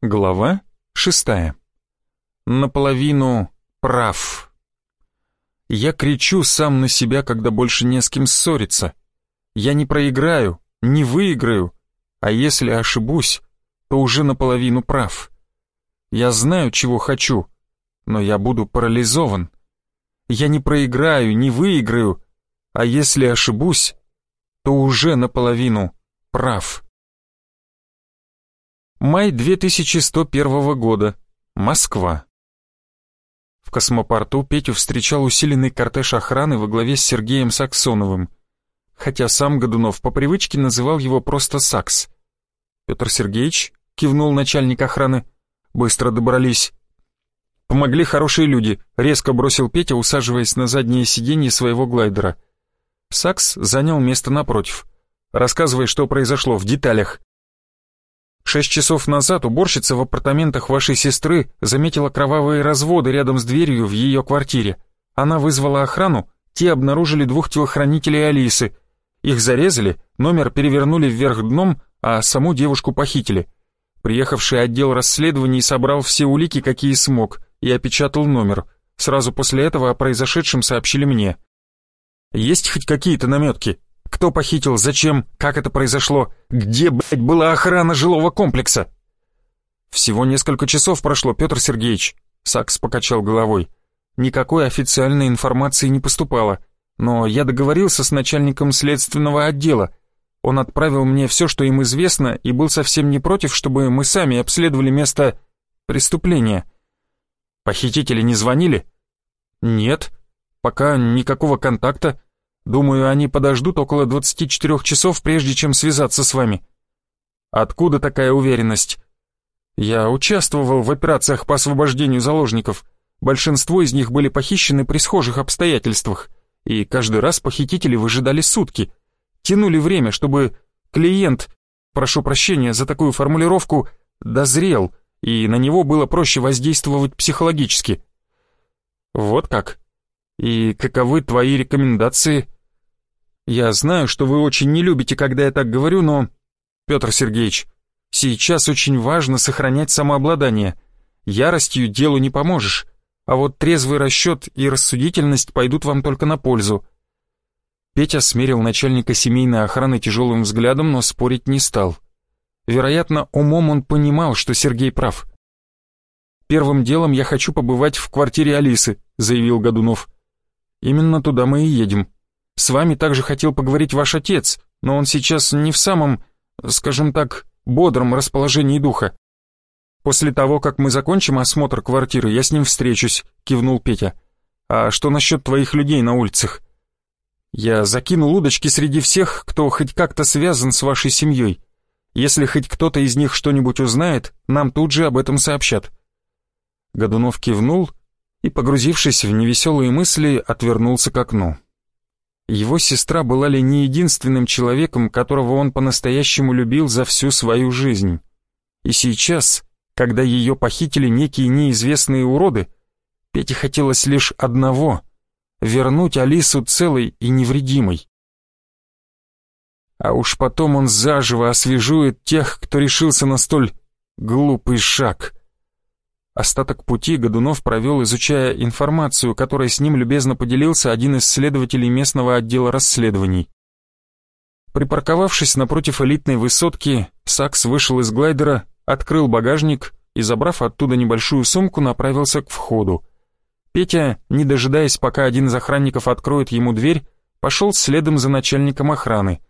Глава шестая. Наполовину прав. Я кричу сам на себя, когда больше не с кем ссориться. Я не проиграю, не выиграю, а если ошибусь, то уже наполовину прав. Я знаю, чего хочу, но я буду парализован. Я не проиграю, не выиграю, а если ошибусь, то уже наполовину прав. Май 2101 года. Москва. В космопорту Петю встречал усиленный кортеж охраны во главе с Сергеем Саксоновым, хотя сам Годунов по привычке называл его просто Сакс. Петр Сергеевич кивнул начальник охраны. Быстро добрались. Помогли хорошие люди, резко бросил Петя, усаживаясь на заднее сиденье своего глайдера. Сакс занял место напротив. Рассказывай, что произошло в деталях. Шесть часов назад уборщица в апартаментах вашей сестры заметила кровавые разводы рядом с дверью в ее квартире. Она вызвала охрану, те обнаружили двух телохранителей Алисы. Их зарезали, номер перевернули вверх дном, а саму девушку похитили. Приехавший отдел расследований собрал все улики, какие смог, и опечатал номер. Сразу после этого о произошедшем сообщили мне. Есть хоть какие-то наметки? Кто похитил, зачем, как это произошло, где, блядь, была охрана жилого комплекса? Всего несколько часов прошло, Петр Сергеевич. Сакс покачал головой. Никакой официальной информации не поступало, но я договорился с начальником следственного отдела. Он отправил мне все, что им известно, и был совсем не против, чтобы мы сами обследовали место преступления. Похитители не звонили? Нет, пока никакого контакта. Думаю, они подождут около 24 часов, прежде чем связаться с вами. Откуда такая уверенность? Я участвовал в операциях по освобождению заложников. Большинство из них были похищены при схожих обстоятельствах, и каждый раз похитители выжидали сутки, тянули время, чтобы клиент, прошу прощения за такую формулировку, дозрел, и на него было проще воздействовать психологически. Вот как. И каковы твои рекомендации? Я знаю, что вы очень не любите, когда я так говорю, но... Петр Сергеевич, сейчас очень важно сохранять самообладание. Яростью делу не поможешь, а вот трезвый расчет и рассудительность пойдут вам только на пользу. Петя смерил начальника семейной охраны тяжелым взглядом, но спорить не стал. Вероятно, умом он понимал, что Сергей прав. «Первым делом я хочу побывать в квартире Алисы», — заявил Годунов. «Именно туда мы и едем. С вами также хотел поговорить ваш отец, но он сейчас не в самом, скажем так, бодром расположении духа. После того, как мы закончим осмотр квартиры, я с ним встречусь, кивнул Петя. А что насчет твоих людей на улицах? Я закинул удочки среди всех, кто хоть как-то связан с вашей семьей. Если хоть кто-то из них что-нибудь узнает, нам тут же об этом сообщат. Годунов кивнул и, погрузившись в невеселые мысли, отвернулся к окну. Его сестра была ли не единственным человеком, которого он по-настоящему любил за всю свою жизнь? И сейчас, когда ее похитили некие неизвестные уроды, Пете хотелось лишь одного — вернуть Алису целой и невредимой. А уж потом он заживо освежует тех, кто решился на столь глупый шаг — Остаток пути Годунов провел, изучая информацию, которой с ним любезно поделился один из следователей местного отдела расследований. Припарковавшись напротив элитной высотки, Сакс вышел из глайдера, открыл багажник и, забрав оттуда небольшую сумку, направился к входу. Петя, не дожидаясь, пока один из охранников откроет ему дверь, пошел следом за начальником охраны.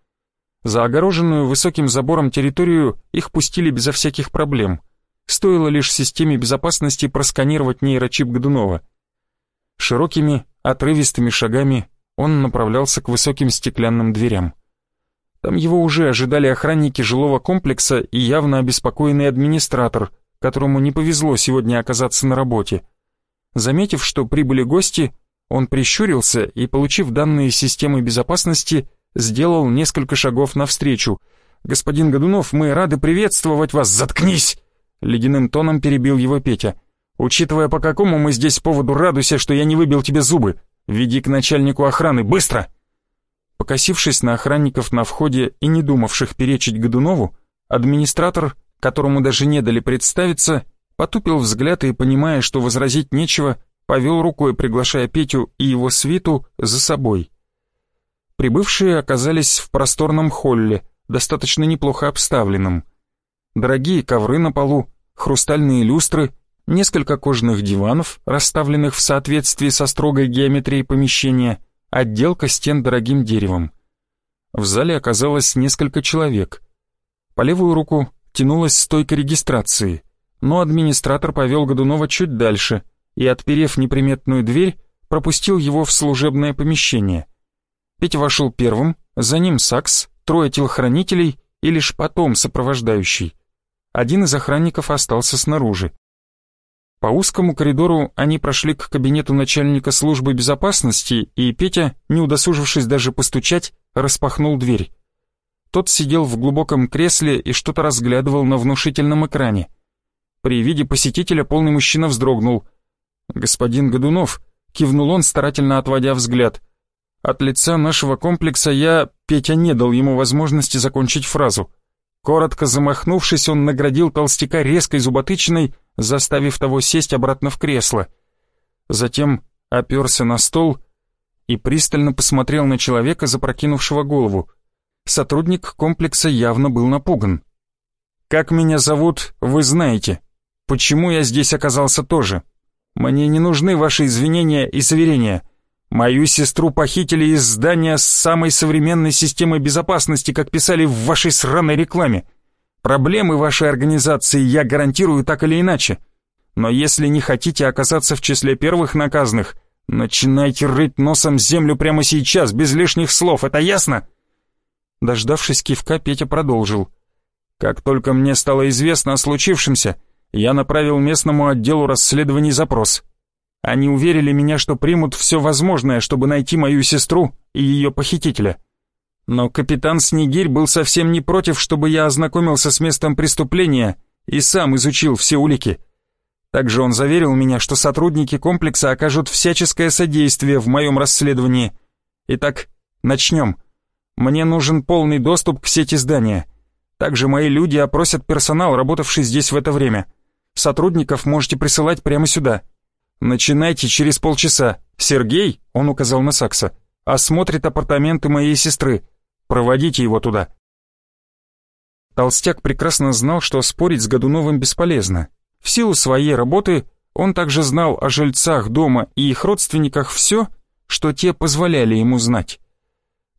За огороженную высоким забором территорию их пустили безо всяких проблем — Стоило лишь системе безопасности просканировать нейрочип Годунова. Широкими, отрывистыми шагами он направлялся к высоким стеклянным дверям. Там его уже ожидали охранники жилого комплекса и явно обеспокоенный администратор, которому не повезло сегодня оказаться на работе. Заметив, что прибыли гости, он прищурился и, получив данные системы безопасности, сделал несколько шагов навстречу. «Господин Годунов, мы рады приветствовать вас! Заткнись!» Ледяным тоном перебил его Петя. «Учитывая, по какому мы здесь поводу, радуйся, что я не выбил тебе зубы. Веди к начальнику охраны, быстро!» Покосившись на охранников на входе и не думавших перечить Годунову, администратор которому даже не дали представиться, потупил взгляд и, понимая, что возразить нечего, повел рукой, приглашая Петю и его свиту за собой. Прибывшие оказались в просторном холле, достаточно неплохо обставленном. Дорогие ковры на полу, хрустальные люстры, несколько кожаных диванов, расставленных в соответствии со строгой геометрией помещения, отделка стен дорогим деревом. В зале оказалось несколько человек. По левую руку тянулась стойка регистрации, но администратор повел Годунова чуть дальше и, отперев неприметную дверь, пропустил его в служебное помещение. Петя вошел первым, за ним Сакс, трое телохранителей и лишь потом сопровождающий. Один из охранников остался снаружи. По узкому коридору они прошли к кабинету начальника службы безопасности, и Петя, не удосужившись даже постучать, распахнул дверь. Тот сидел в глубоком кресле и что-то разглядывал на внушительном экране. При виде посетителя полный мужчина вздрогнул. «Господин Годунов», — кивнул он, старательно отводя взгляд. От лица нашего комплекса я, Петя, не дал ему возможности закончить фразу. Коротко замахнувшись, он наградил толстяка резкой зуботычиной, заставив того сесть обратно в кресло. Затем оперся на стол и пристально посмотрел на человека, запрокинувшего голову. Сотрудник комплекса явно был напуган. «Как меня зовут, вы знаете. Почему я здесь оказался тоже? Мне не нужны ваши извинения и заверения. Мою сестру похитили из здания с самой современной системой безопасности, как писали в вашей сраной рекламе. Проблемы вашей организации я гарантирую так или иначе. Но если не хотите оказаться в числе первых наказанных, начинайте рыть носом землю прямо сейчас, без лишних слов, это ясно?» Дождавшись кивка, Петя продолжил. «Как только мне стало известно о случившемся, я направил местному отделу расследований запрос. Они уверили меня, что примут все возможное, чтобы найти мою сестру и ее похитителя. Но капитан Снегирь был совсем не против, чтобы я ознакомился с местом преступления и сам изучил все улики. Также он заверил меня, что сотрудники комплекса окажут всяческое содействие в моем расследовании. Итак, начнем. Мне нужен полный доступ к сети здания. Также мои люди опросят персонал, работавший здесь в это время. Сотрудников можете присылать прямо сюда. «Начинайте через полчаса. Сергей, — он указал на Сакса, — осмотрит апартаменты моей сестры. Проводите его туда». Толстяк прекрасно знал, что спорить с Годуновым бесполезно. В силу своей работы он также знал о жильцах дома и их родственниках все, что те позволяли ему знать.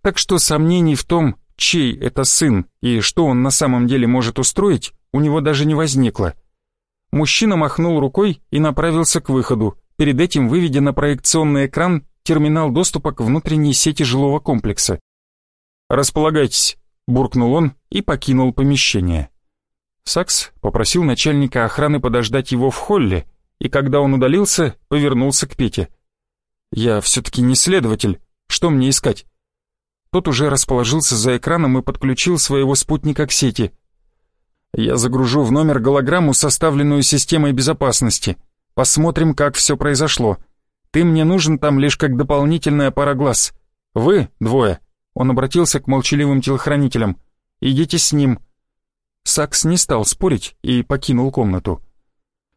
Так что сомнений в том, чей это сын и что он на самом деле может устроить, у него даже не возникло. Мужчина махнул рукой и направился к выходу, перед этим выведя на проекционный экран терминал доступа к внутренней сети жилого комплекса. «Располагайтесь», — буркнул он и покинул помещение. Сакс попросил начальника охраны подождать его в холле, и когда он удалился, повернулся к Пете. «Я все-таки не следователь. Что мне искать?» Тот уже расположился за экраном и подключил своего спутника к сети. Я загружу в номер голограмму, составленную системой безопасности. Посмотрим, как все произошло. Ты мне нужен там лишь как дополнительная пара глаз. Вы, двое, он обратился к молчаливым телохранителям, идите с ним. Сакс не стал спорить и покинул комнату.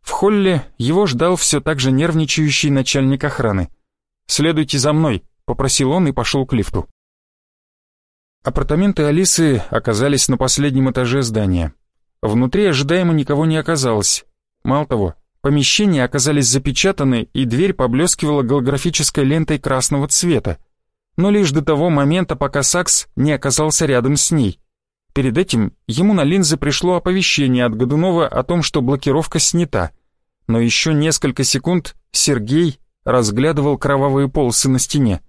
В холле его ждал все так же нервничающий начальник охраны. «Следуйте за мной», — попросил он и пошел к лифту. Апартаменты Алисы оказались на последнем этаже здания. Внутри ожидаемо никого не оказалось. Мало того, помещения оказались запечатаны, и дверь поблескивала голографической лентой красного цвета. Но лишь до того момента, пока Сакс не оказался рядом с ней. Перед этим ему на линзы пришло оповещение от Годунова о том, что блокировка снята. Но еще несколько секунд Сергей разглядывал кровавые полосы на стене.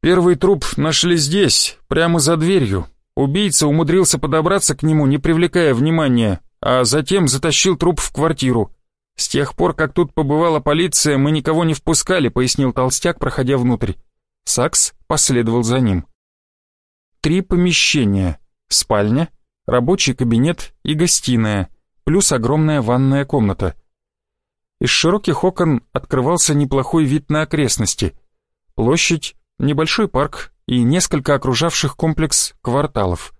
«Первый труп нашли здесь, прямо за дверью», Убийца умудрился подобраться к нему, не привлекая внимания, а затем затащил труп в квартиру. С тех пор, как тут побывала полиция, мы никого не впускали, пояснил толстяк, проходя внутрь. Сакс последовал за ним. Три помещения. Спальня, рабочий кабинет и гостиная, плюс огромная ванная комната. Из широких окон открывался неплохой вид на окрестности. Площадь, небольшой парк, и несколько окружавших комплекс кварталов.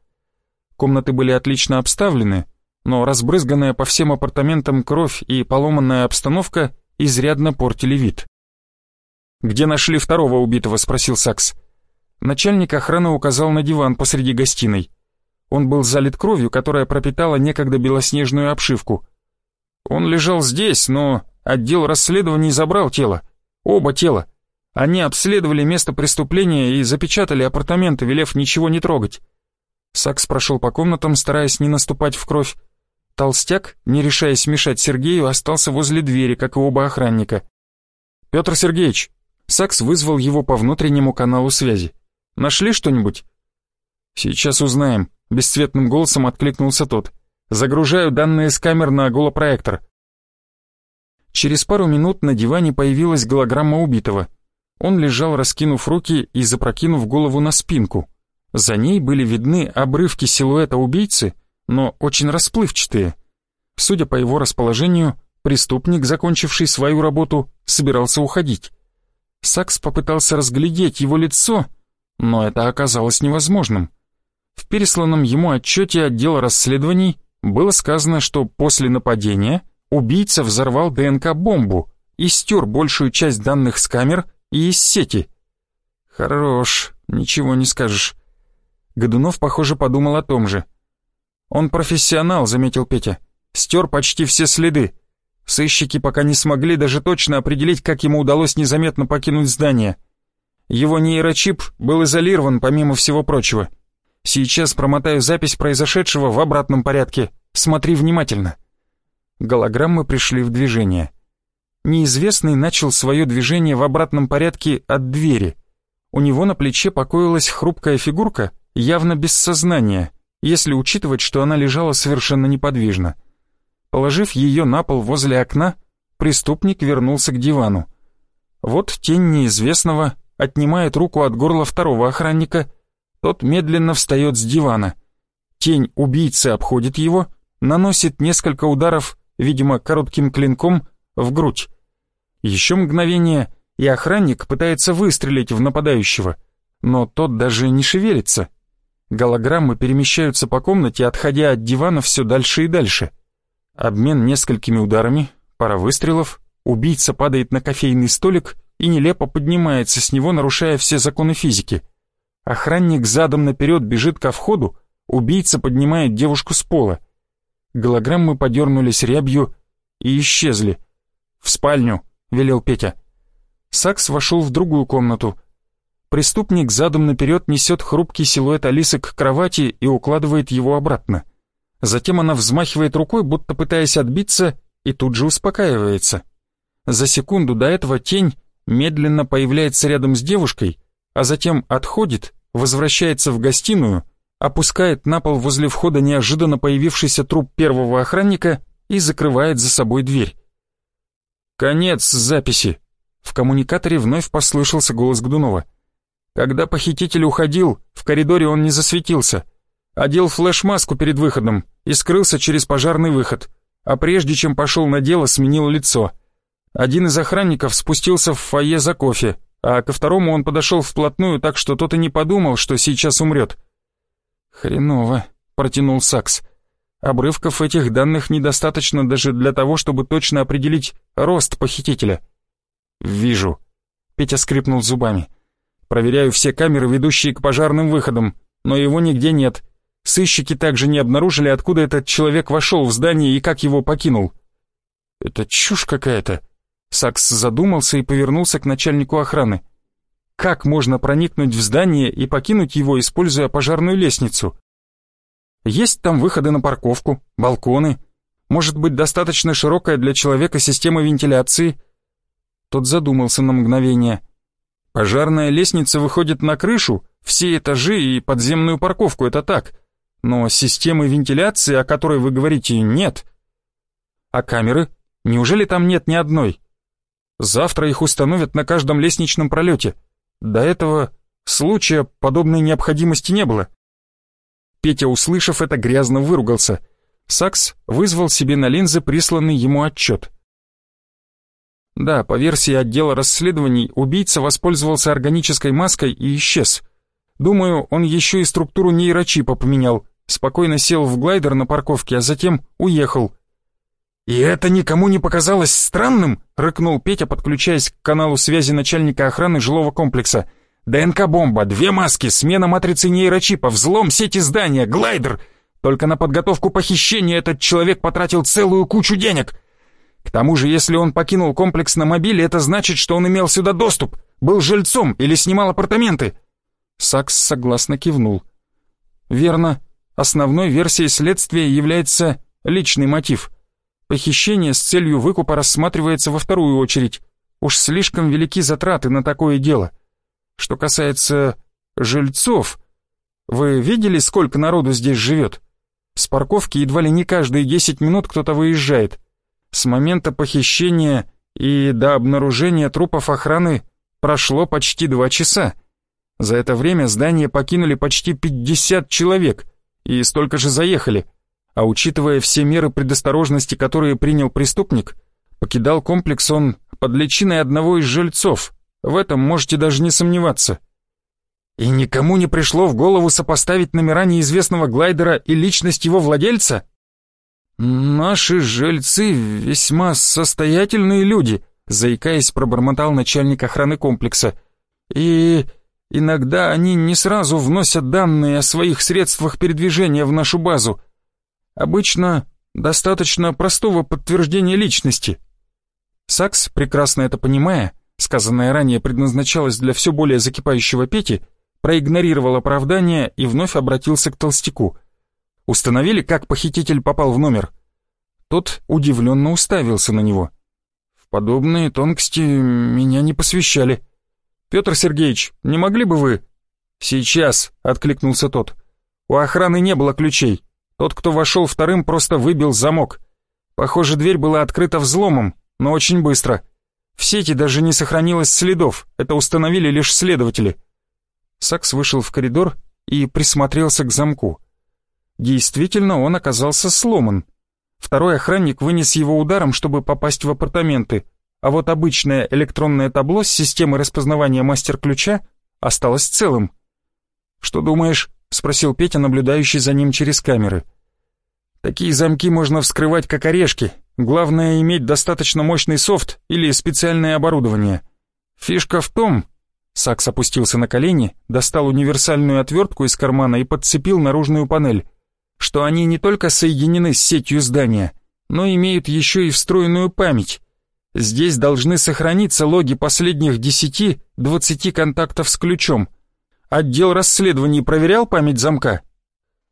Комнаты были отлично обставлены, но разбрызганная по всем апартаментам кровь и поломанная обстановка изрядно портили вид. «Где нашли второго убитого?» — спросил Сакс. Начальник охраны указал на диван посреди гостиной. Он был залит кровью, которая пропитала некогда белоснежную обшивку. Он лежал здесь, но отдел расследований забрал тело. Оба тела. Они обследовали место преступления и запечатали апартаменты, велев ничего не трогать. Сакс прошел по комнатам, стараясь не наступать в кровь. Толстяк, не решаясь мешать Сергею, остался возле двери, как и оба охранника. «Петр Сергеевич!» Сакс вызвал его по внутреннему каналу связи. «Нашли что-нибудь?» «Сейчас узнаем», — бесцветным голосом откликнулся тот. «Загружаю данные с камер на голопроектор». Через пару минут на диване появилась голограмма убитого. Он лежал, раскинув руки и запрокинув голову на спинку. За ней были видны обрывки силуэта убийцы, но очень расплывчатые. Судя по его расположению, преступник, закончивший свою работу, собирался уходить. Сакс попытался разглядеть его лицо, но это оказалось невозможным. В пересланном ему отчете отдела расследований было сказано, что после нападения убийца взорвал ДНК-бомбу и стер большую часть данных с камер из сети. Хорош, ничего не скажешь. Годунов, похоже, подумал о том же. «Он профессионал», — заметил Петя. «Стер почти все следы. Сыщики пока не смогли даже точно определить, как ему удалось незаметно покинуть здание. Его нейрочип был изолирован, помимо всего прочего. Сейчас промотаю запись произошедшего в обратном порядке. Смотри внимательно». Голограммы пришли в движение. Неизвестный начал свое движение в обратном порядке от двери. У него на плече покоилась хрупкая фигурка, явно без сознания, если учитывать, что она лежала совершенно неподвижно. Положив ее на пол возле окна, преступник вернулся к дивану. Вот тень неизвестного отнимает руку от горла второго охранника, тот медленно встает с дивана. Тень убийцы обходит его, наносит несколько ударов, видимо, коротким клинком, в грудь. Еще мгновение, и охранник пытается выстрелить в нападающего, но тот даже не шевелится. Голограммы перемещаются по комнате, отходя от дивана все дальше и дальше — Обмен несколькими ударами, пара выстрелов, убийца падает на кофейный столик и нелепо поднимается с него, нарушая все законы физики. Охранник задом наперед бежит ко входу, убийца поднимает девушку с пола. Голограммы подернулись рябью и исчезли. «В спальню», — велел Петя. Сакс вошел в другую комнату. Преступник задом наперед несет хрупкий силуэт Алисы к кровати и укладывает его обратно. Затем она взмахивает рукой, будто пытаясь отбиться, и тут же успокаивается. За секунду до этого тень медленно появляется рядом с девушкой, а затем отходит, возвращается в гостиную, опускает на пол возле входа неожиданно появившийся труп первого охранника и закрывает за собой дверь. «Конец записи!» В коммуникаторе вновь послышался голос Гдунова. Когда похититель уходил, в коридоре он не засветился. Одел флеш-маску перед выходом и скрылся через пожарный выход, а прежде чем пошел на дело, сменил лицо. Один из охранников спустился в фойе за кофе, а ко второму он подошел вплотную так, что тот и не подумал, что сейчас умрет. «Хреново», — протянул Сакс. «Обрывков этих данных недостаточно даже для того, чтобы точно определить рост похитителя». «Вижу», — Петя скрипнул зубами. «Проверяю все камеры, ведущие к пожарным выходам, но его нигде нет. Сыщики также не обнаружили, откуда этот человек вошел в здание и как его покинул. «Это чушь какая-то!» Сакс задумался и повернулся к начальнику охраны. «Как можно проникнуть в здание и покинуть его, используя пожарную лестницу?» «Есть там выходы на парковку, балконы. Может быть, достаточно широкая для человека система вентиляции?» Тот задумался на мгновение. «Пожарная лестница выходит на крышу, все этажи и подземную парковку, это так. Но системы вентиляции, о которой вы говорите, нет. А камеры? Неужели там нет ни одной? Завтра их установят на каждом лестничном пролете. До этого случая подобной необходимости не было. Петя, услышав это, грязно выругался. Сакс вызвал себе на линзы присланный ему отчет. Да, по версии отдела расследований, убийца воспользовался органической маской и исчез. Думаю, он еще и структуру нейрочипа поменял, спокойно сел в глайдер на парковке, а затем уехал. «И это никому не показалось странным?» — рыкнул Петя, подключаясь к каналу связи начальника охраны жилого комплекса. «ДНК-бомба, две маски, смена матрицы нейрочипа, взлом сети здания, глайдер! Только на подготовку похищения этот человек потратил целую кучу денег!» К тому же, если он покинул комплекс на мобиле, это значит, что он имел сюда доступ, был жильцом или снимал апартаменты. Сакс согласно кивнул. Верно, основной версией следствия является личный мотив. Похищение с целью выкупа рассматривается во вторую очередь. Уж слишком велики затраты на такое дело. Что касается жильцов, вы видели, сколько народу здесь живет? С парковки едва ли не каждые 10 минут кто-то выезжает. С момента похищения и до обнаружения трупов охраны прошло почти два часа. За это время здание покинули почти 50 человек и столько же заехали. А учитывая все меры предосторожности, которые принял преступник, покидал комплекс он под личиной одного из жильцов. В этом можете даже не сомневаться. И никому не пришло в голову сопоставить номера неизвестного глайдера и личность его владельца? «Наши жильцы весьма состоятельные люди», заикаясь, пробормотал начальник охраны комплекса. «И иногда они не сразу вносят данные о своих средствах передвижения в нашу базу. Обычно достаточно простого подтверждения личности». Сакс, прекрасно это понимая, сказанное ранее предназначалось для все более закипающего Пети, проигнорировал оправдание и вновь обратился к толстяку. Установили, как похититель попал в номер?» Тот удивленно уставился на него. «В подобные тонкости меня не посвящали. Петр Сергеевич, не могли бы вы...» «Сейчас», — откликнулся тот. «У охраны не было ключей. Тот, кто вошел вторым, просто выбил замок. Похоже, дверь была открыта взломом, но очень быстро. В сети даже не сохранилось следов, это установили лишь следователи». Сакс вышел в коридор и присмотрелся к замку. Действительно, он оказался сломан. Второй охранник вынес его ударом, чтобы попасть в апартаменты, а вот обычное электронное табло с системой распознавания мастер-ключа осталось целым. «Что думаешь?» — спросил Петя, наблюдающий за ним через камеры. «Такие замки можно вскрывать как орешки. Главное — иметь достаточно мощный софт или специальное оборудование. Фишка в том, Сакс опустился на колени, достал универсальную отвертку из кармана и подцепил наружную панель что они не только соединены с сетью здания, но имеют еще и встроенную память. Здесь должны сохраниться логи последних 10-20 контактов с ключом. Отдел расследований проверял память замка?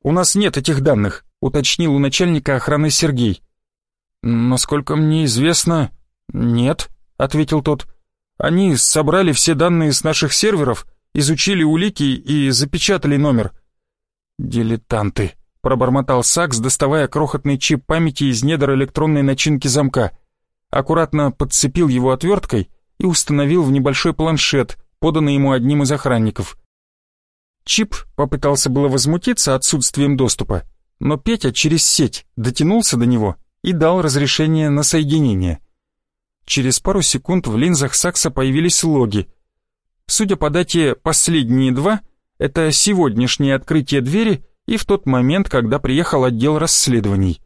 У нас нет этих данных, уточнил у начальника охраны Сергей. Насколько мне известно, нет, ответил тот. Они собрали все данные с наших серверов, изучили улики и запечатали номер. Дилетанты пробормотал Сакс, доставая крохотный чип памяти из недр электронной начинки замка. Аккуратно подцепил его отверткой и установил в небольшой планшет, поданный ему одним из охранников. Чип попытался было возмутиться отсутствием доступа, но Петя через сеть дотянулся до него и дал разрешение на соединение. Через пару секунд в линзах Сакса появились логи. Судя по дате «последние два», это сегодняшнее открытие двери и в тот момент, когда приехал отдел расследований.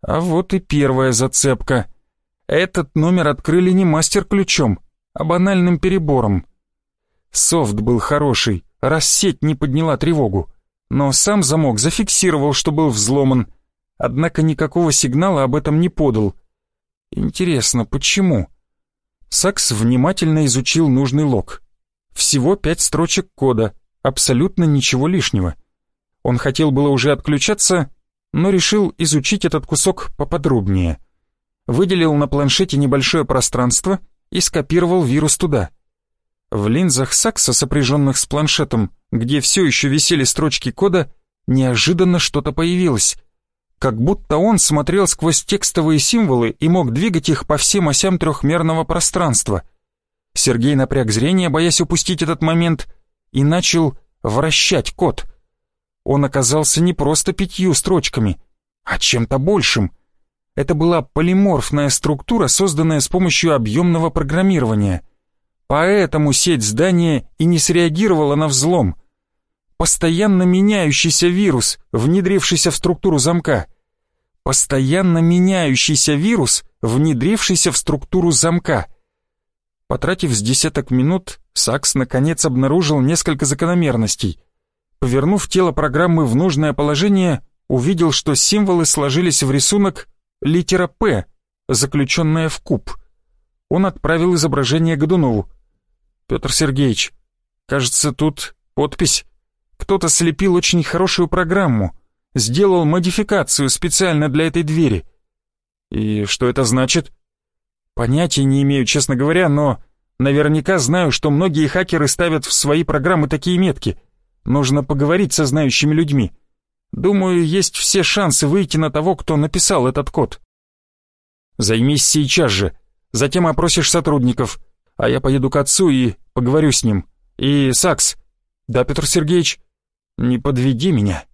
А вот и первая зацепка. Этот номер открыли не мастер-ключом, а банальным перебором. Софт был хороший, раз сеть не подняла тревогу, но сам замок зафиксировал, что был взломан, однако никакого сигнала об этом не подал. Интересно, почему? Сакс внимательно изучил нужный лог. Всего пять строчек кода, абсолютно ничего лишнего — он хотел было уже отключаться, но решил изучить этот кусок поподробнее. Выделил на планшете небольшое пространство и скопировал вирус туда. В линзах Сакса, сопряженных с планшетом, где все еще висели строчки кода, неожиданно что-то появилось. Как будто он смотрел сквозь текстовые символы и мог двигать их по всем осям трехмерного пространства. Сергей напряг зрение, боясь упустить этот момент, и начал вращать код — он оказался не просто пятью строчками, а чем-то большим. Это была полиморфная структура, созданная с помощью объемного программирования. Поэтому сеть здания и не среагировала на взлом. Постоянно меняющийся вирус, внедрившийся в структуру замка. Постоянно меняющийся вирус, внедрившийся в структуру замка. Потратив с десяток минут, Сакс наконец обнаружил несколько закономерностей. Повернув тело программы в нужное положение, увидел, что символы сложились в рисунок литера «П», заключенная в куб. Он отправил изображение Годунову. «Петр Сергеевич, кажется, тут подпись. Кто-то слепил очень хорошую программу, сделал модификацию специально для этой двери. И что это значит?» «Понятия не имею, честно говоря, но наверняка знаю, что многие хакеры ставят в свои программы такие метки. Нужно поговорить со знающими людьми. Думаю, есть все шансы выйти на того, кто написал этот код». Займись сейчас же. Затем опросишь сотрудников. А я поеду к отцу и поговорю с ним. И, Сакс. Да, Петр Сергеевич? Не подведи меня.